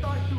start to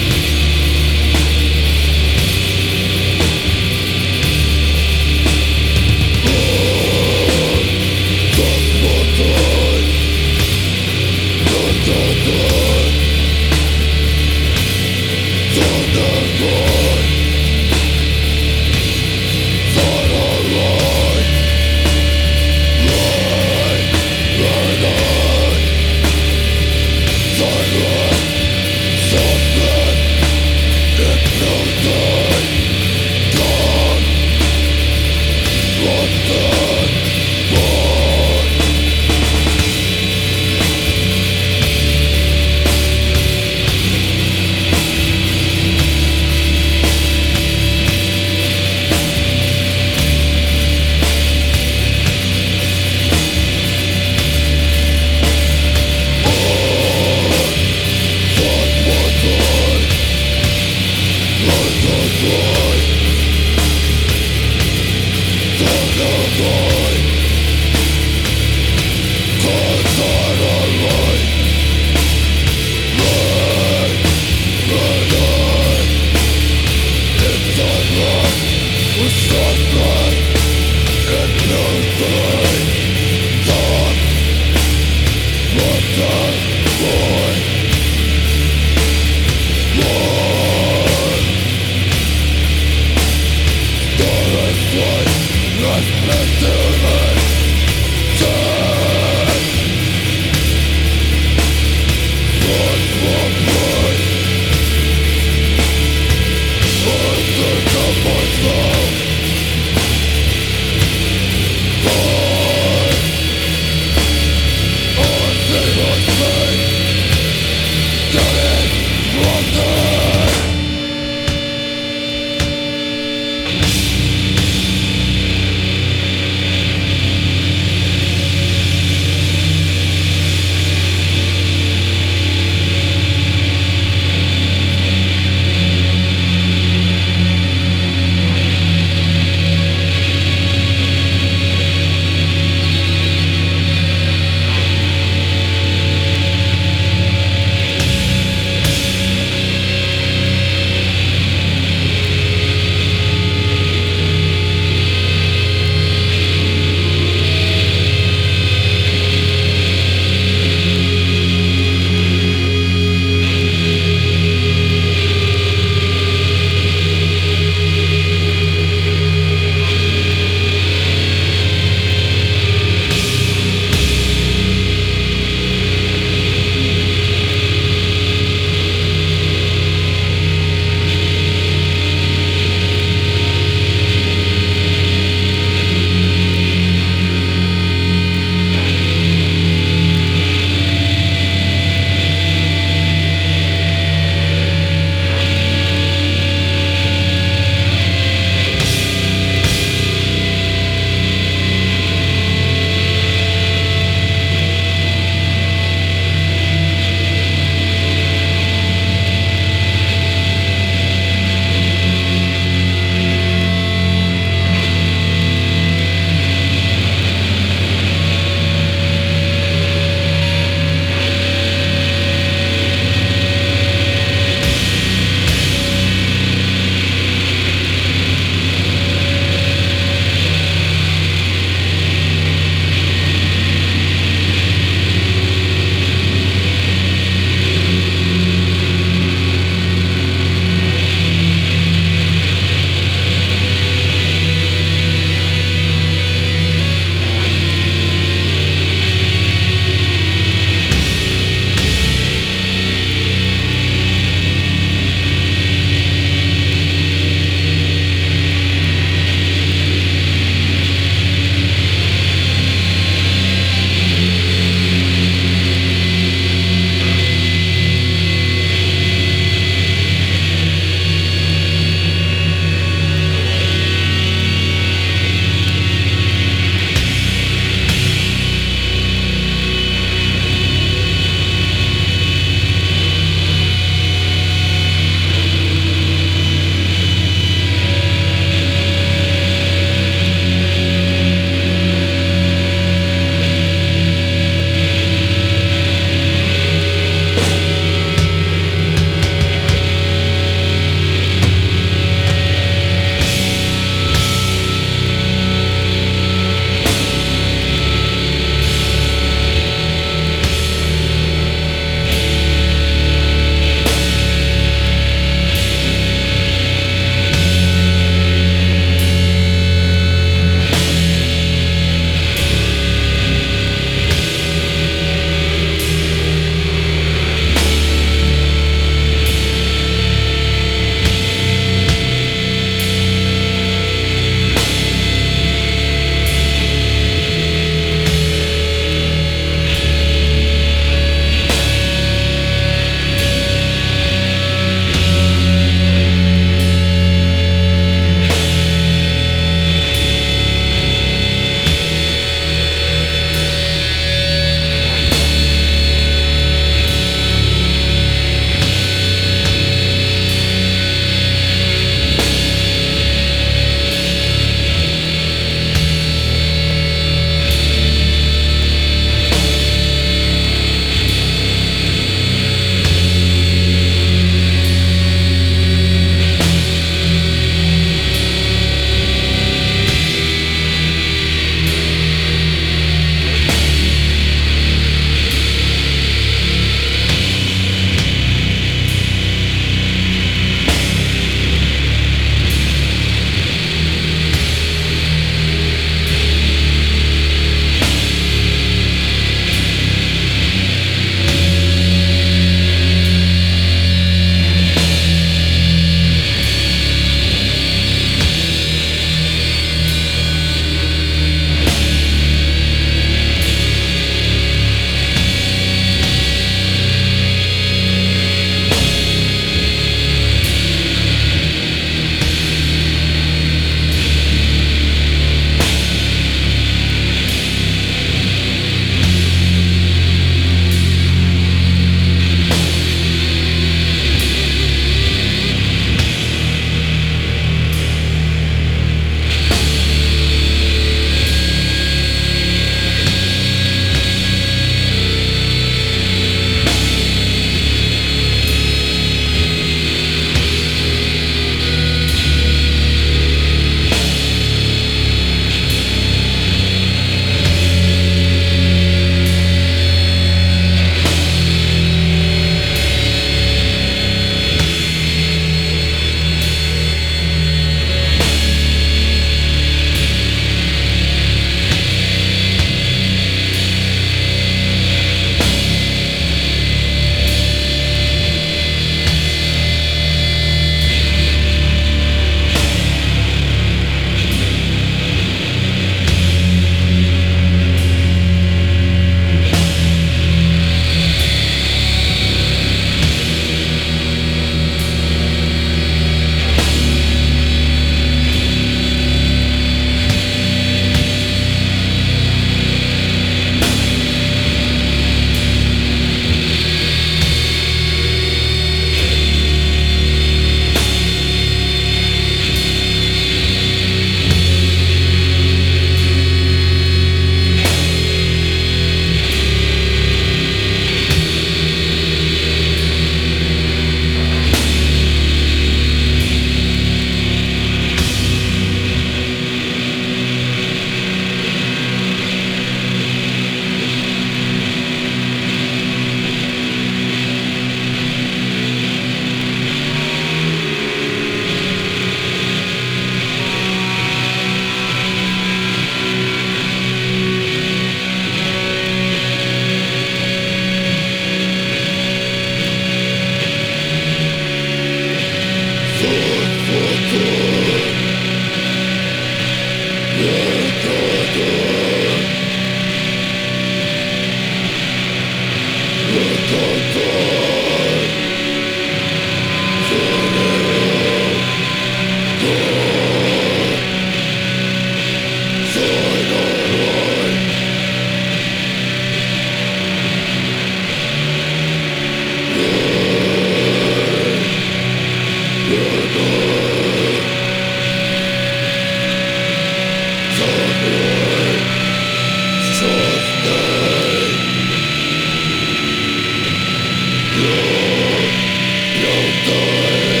Victory!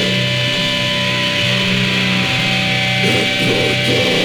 Victory!